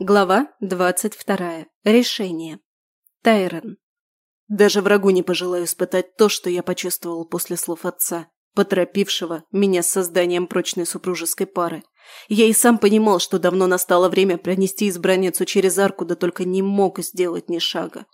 Глава двадцать вторая. Решение. Тайрон. Даже врагу не пожелаю испытать то, что я почувствовал после слов отца, поторопившего меня с созданием прочной супружеской пары. Я и сам понимал, что давно настало время пронести избранницу через арку, да только не мог сделать ни шага.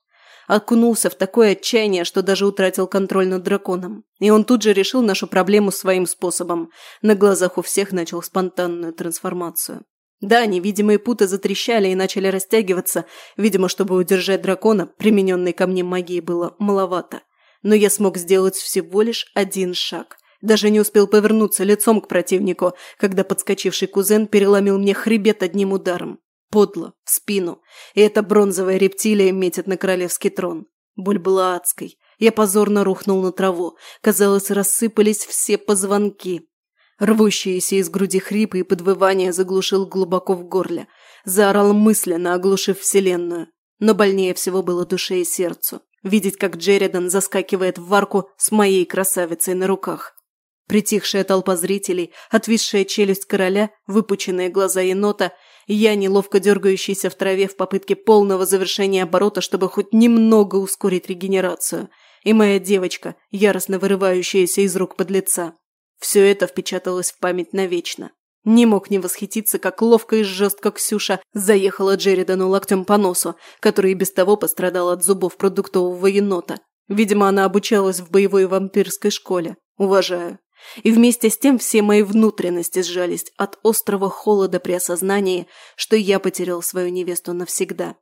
Окунулся в такое отчаяние, что даже утратил контроль над драконом. И он тут же решил нашу проблему своим способом. На глазах у всех начал спонтанную трансформацию. Да, невидимые путы затрещали и начали растягиваться, видимо, чтобы удержать дракона, примененной ко мне магии было маловато. Но я смог сделать всего лишь один шаг. Даже не успел повернуться лицом к противнику, когда подскочивший кузен переломил мне хребет одним ударом. Подло, в спину. И эта бронзовая рептилия метит на королевский трон. Боль была адской. Я позорно рухнул на траву. Казалось, рассыпались все позвонки. Рвущиеся из груди хрипы и подвывания заглушил глубоко в горле. Заорал мысленно, оглушив вселенную. Но больнее всего было душе и сердцу. Видеть, как Джеридан заскакивает в варку с моей красавицей на руках. Притихшая толпа зрителей, отвисшая челюсть короля, выпученные глаза енота, я, неловко дергающийся в траве в попытке полного завершения оборота, чтобы хоть немного ускорить регенерацию, и моя девочка, яростно вырывающаяся из рук подлеца. Все это впечаталось в память навечно. Не мог не восхититься, как ловко и жестко Ксюша заехала Джеридану локтем по носу, который и без того пострадал от зубов продуктового енота. Видимо, она обучалась в боевой вампирской школе. Уважаю. И вместе с тем все мои внутренности сжались от острого холода при осознании, что я потерял свою невесту навсегда.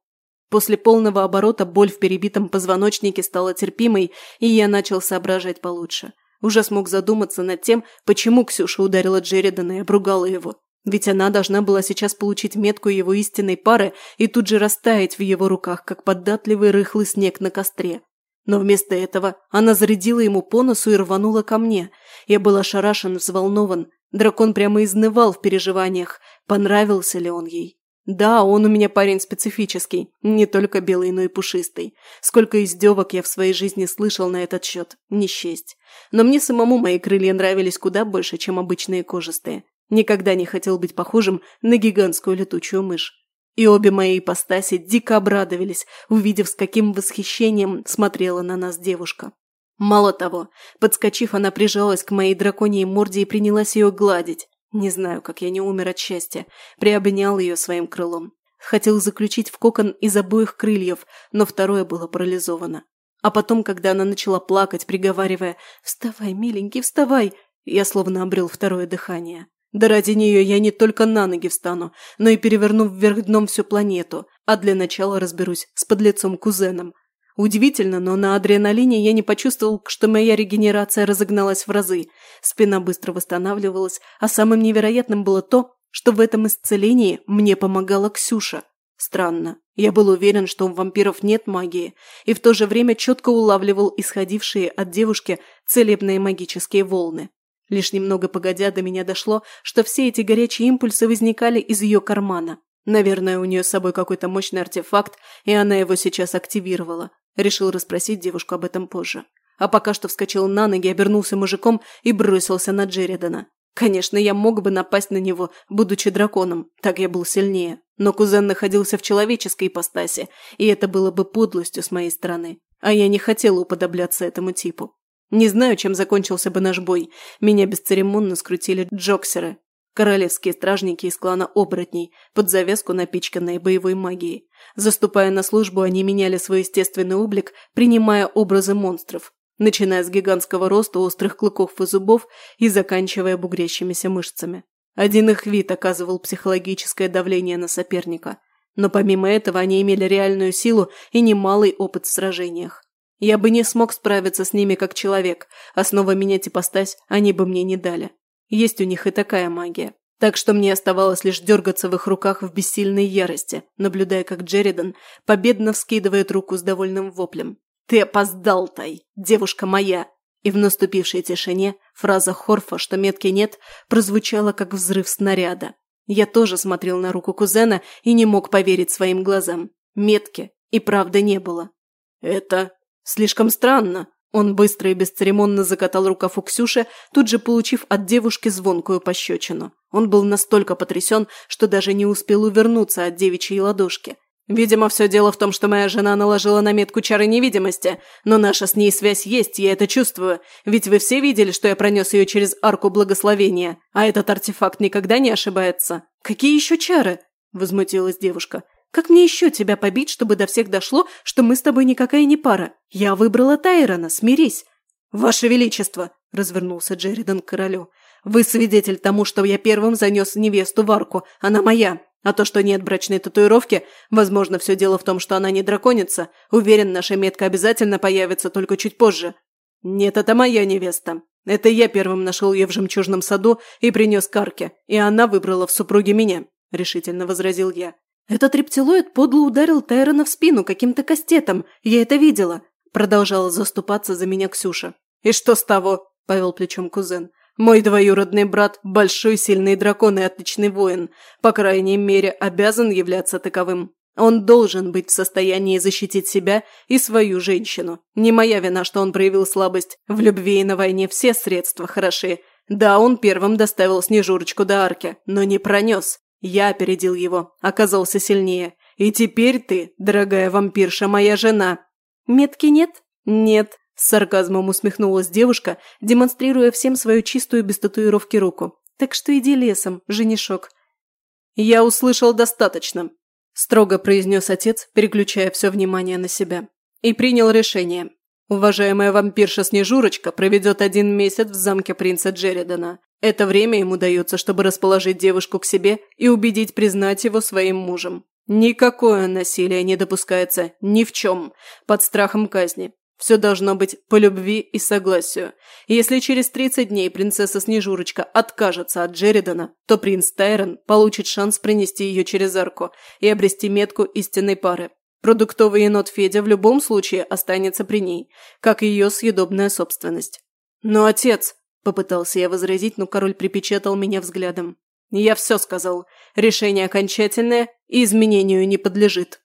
После полного оборота боль в перебитом позвоночнике стала терпимой, и я начал соображать получше. Уже смог задуматься над тем, почему Ксюша ударила Джеридана и обругала его. Ведь она должна была сейчас получить метку его истинной пары и тут же растаять в его руках, как податливый рыхлый снег на костре. Но вместо этого она зарядила ему по носу и рванула ко мне. Я был ошарашен, взволнован. Дракон прямо изнывал в переживаниях, понравился ли он ей. Да, он у меня парень специфический, не только белый, но и пушистый. Сколько издевок я в своей жизни слышал на этот счет, не счесть. Но мне самому мои крылья нравились куда больше, чем обычные кожистые. Никогда не хотел быть похожим на гигантскую летучую мышь. И обе мои ипостаси дико обрадовались, увидев, с каким восхищением смотрела на нас девушка. Мало того, подскочив, она прижалась к моей драконьей морде и принялась ее гладить. Не знаю, как я не умер от счастья. Приобнял ее своим крылом. Хотел заключить в кокон из обоих крыльев, но второе было парализовано. А потом, когда она начала плакать, приговаривая «Вставай, миленький, вставай!», я словно обрел второе дыхание. Да ради нее я не только на ноги встану, но и переверну вверх дном всю планету, а для начала разберусь с подлецом-кузеном. Удивительно, но на адреналине я не почувствовал, что моя регенерация разогналась в разы. Спина быстро восстанавливалась, а самым невероятным было то, что в этом исцелении мне помогала Ксюша. Странно. Я был уверен, что у вампиров нет магии, и в то же время четко улавливал исходившие от девушки целебные магические волны. Лишь немного погодя до меня дошло, что все эти горячие импульсы возникали из ее кармана. Наверное, у нее с собой какой-то мощный артефакт, и она его сейчас активировала. Решил расспросить девушку об этом позже. А пока что вскочил на ноги, обернулся мужиком и бросился на Джеридана. Конечно, я мог бы напасть на него, будучи драконом, так я был сильнее. Но кузен находился в человеческой ипостаси, и это было бы подлостью с моей стороны. А я не хотела уподобляться этому типу. Не знаю, чем закончился бы наш бой. Меня бесцеремонно скрутили джоксеры, королевские стражники из клана оборотней, под завязку напичканные боевой магией. Заступая на службу, они меняли свой естественный облик, принимая образы монстров, начиная с гигантского роста, острых клыков и зубов и заканчивая бугрящимися мышцами. Один их вид оказывал психологическое давление на соперника. Но помимо этого они имели реальную силу и немалый опыт в сражениях. Я бы не смог справиться с ними как человек, а снова менять ипостась они бы мне не дали. Есть у них и такая магия. Так что мне оставалось лишь дергаться в их руках в бессильной ярости, наблюдая, как Джеридан победно вскидывает руку с довольным воплем. «Ты опоздал, Тай! Девушка моя!» И в наступившей тишине фраза Хорфа, что метки нет, прозвучала как взрыв снаряда. Я тоже смотрел на руку кузена и не мог поверить своим глазам. Метки и правда не было. «Это «Слишком странно». Он быстро и бесцеремонно закатал рукав у Ксюши, тут же получив от девушки звонкую пощечину. Он был настолько потрясен, что даже не успел увернуться от девичьей ладошки. Видимо, все дело в том, что моя жена наложила на метку чары невидимости, но наша с ней связь есть, я это чувствую. Ведь вы все видели, что я пронес ее через арку благословения, а этот артефакт никогда не ошибается. Какие еще чары? Возмутилась девушка. Как мне еще тебя побить, чтобы до всех дошло, что мы с тобой никакая не пара? Я выбрала Тайрона, смирись. Ваше Величество, развернулся Джеридан к королю. Вы свидетель тому, что я первым занес невесту в арку, она моя. А то, что нет брачной татуировки, возможно, все дело в том, что она не драконица. Уверен, наша метка обязательно появится, только чуть позже. Нет, это моя невеста. Это я первым нашел ее в жемчужном саду и принес к арке, и она выбрала в супруге меня», – решительно возразил я. «Этот рептилоид подло ударил Тайрона в спину каким-то кастетом, я это видела», – продолжала заступаться за меня Ксюша. «И что с того?» – повел плечом кузен. Мой двоюродный брат – большой сильный дракон и отличный воин, по крайней мере, обязан являться таковым. Он должен быть в состоянии защитить себя и свою женщину. Не моя вина, что он проявил слабость. В любви и на войне все средства хороши. Да, он первым доставил Снежурочку до арки, но не пронес. Я опередил его, оказался сильнее. И теперь ты, дорогая вампирша, моя жена. Метки нет? Нет. С сарказмом усмехнулась девушка, демонстрируя всем свою чистую без татуировки руку. «Так что иди лесом, женишок». «Я услышал достаточно», – строго произнес отец, переключая все внимание на себя. И принял решение. Уважаемая вампирша Снежурочка проведет один месяц в замке принца Джеридана. Это время ему дается, чтобы расположить девушку к себе и убедить признать его своим мужем. Никакое насилие не допускается ни в чем, под страхом казни. Все должно быть по любви и согласию. если через 30 дней принцесса Снежурочка откажется от Джеридана, то принц Тайрон получит шанс принести ее через арку и обрести метку истинной пары. Продуктовый енот Федя в любом случае останется при ней, как ее съедобная собственность. «Но отец!» – попытался я возразить, но король припечатал меня взглядом. «Я все сказал. Решение окончательное и изменению не подлежит».